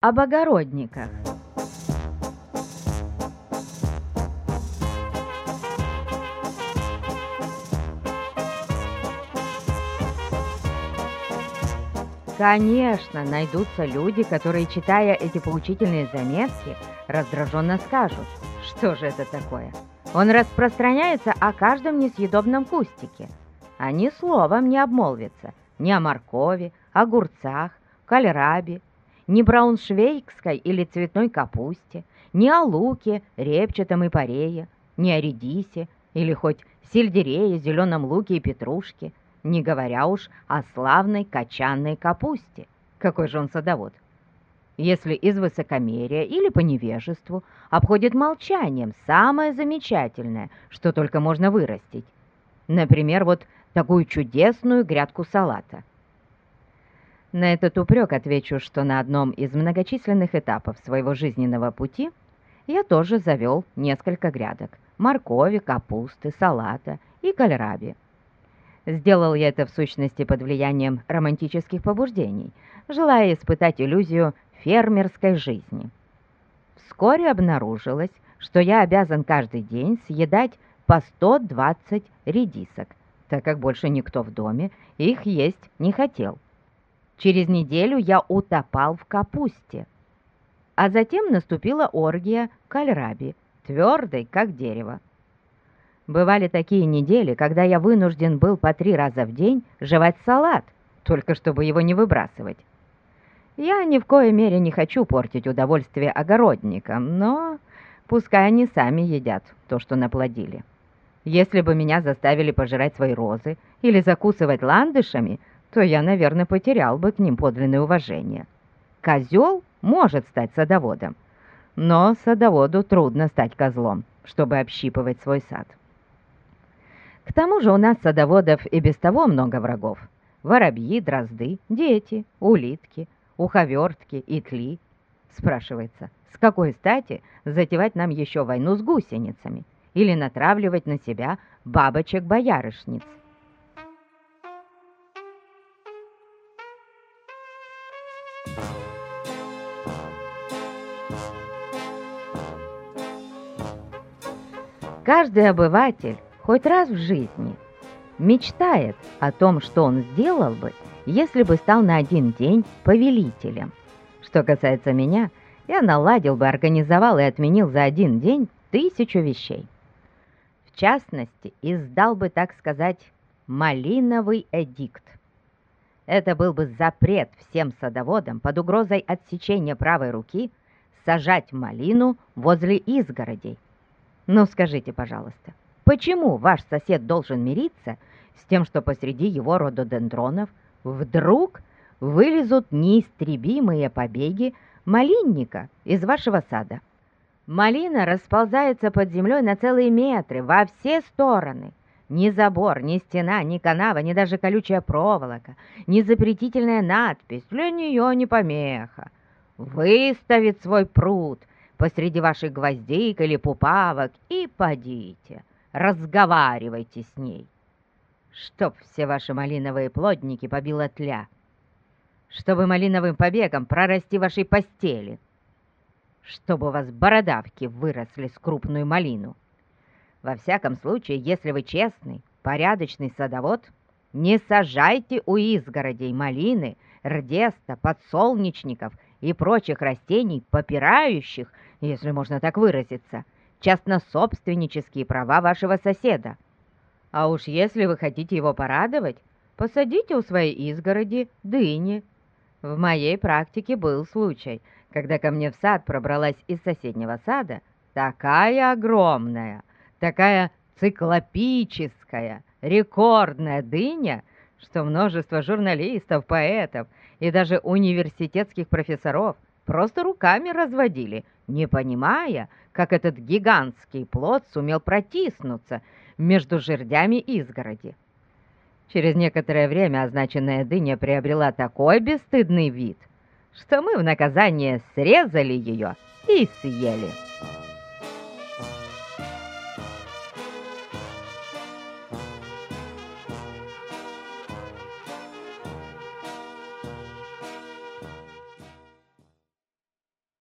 об огородниках. Конечно, найдутся люди, которые, читая эти поучительные заметки, раздраженно скажут, что же это такое. Он распространяется о каждом несъедобном кустике, а ни словом не обмолвится ни о моркови, огурцах, кальрабе, ни брауншвейгской или цветной капусте, ни о луке, репчатом и парее, ни о редисе или хоть сельдерее, зеленом луке и петрушке, не говоря уж о славной качанной капусте. Какой же он садовод? Если из высокомерия или по невежеству обходит молчанием самое замечательное, что только можно вырастить. Например, вот такую чудесную грядку салата. На этот упрек отвечу, что на одном из многочисленных этапов своего жизненного пути я тоже завел несколько грядок – моркови, капусты, салата и кальраби. Сделал я это в сущности под влиянием романтических побуждений, желая испытать иллюзию фермерской жизни. Вскоре обнаружилось, что я обязан каждый день съедать по 120 редисок, так как больше никто в доме их есть не хотел. Через неделю я утопал в капусте. А затем наступила оргия кальраби, твердой, как дерево. Бывали такие недели, когда я вынужден был по три раза в день жевать салат, только чтобы его не выбрасывать. Я ни в коей мере не хочу портить удовольствие огородникам, но пускай они сами едят то, что наплодили. Если бы меня заставили пожирать свои розы или закусывать ландышами, то я, наверное, потерял бы к ним подлинное уважение. Козел может стать садоводом, но садоводу трудно стать козлом, чтобы общипывать свой сад. К тому же у нас садоводов и без того много врагов. Воробьи, дрозды, дети, улитки, уховертки и тли. Спрашивается, с какой стати затевать нам еще войну с гусеницами или натравливать на себя бабочек-боярышниц? Каждый обыватель хоть раз в жизни мечтает о том, что он сделал бы, если бы стал на один день повелителем. Что касается меня, я наладил бы, организовал и отменил за один день тысячу вещей. В частности, издал бы, так сказать, малиновый эдикт. Это был бы запрет всем садоводам под угрозой отсечения правой руки сажать малину возле изгородей, ну скажите, пожалуйста, почему ваш сосед должен мириться с тем, что посреди его рододендронов вдруг вылезут неистребимые побеги малинника из вашего сада? Малина расползается под землей на целые метры во все стороны. Ни забор, ни стена, ни канава, ни даже колючая проволока, ни запретительная надпись для нее не помеха. Выставит свой пруд посреди ваших гвоздик или пупавок и подите, разговаривайте с ней. Чтоб все ваши малиновые плодники побила тля, чтобы малиновым побегом прорасти вашей постели, чтобы у вас бородавки выросли с крупную малину. Во всяком случае, если вы честный, порядочный садовод, не сажайте у изгородей малины, рдеста, подсолнечников и прочих растений, попирающих если можно так выразиться, частно-собственнические права вашего соседа. А уж если вы хотите его порадовать, посадите у своей изгороди дыни. В моей практике был случай, когда ко мне в сад пробралась из соседнего сада такая огромная, такая циклопическая, рекордная дыня, что множество журналистов, поэтов и даже университетских профессоров просто руками разводили – не понимая, как этот гигантский плод сумел протиснуться между жердями изгороди. Через некоторое время означенная дыня приобрела такой бесстыдный вид, что мы в наказание срезали ее и съели.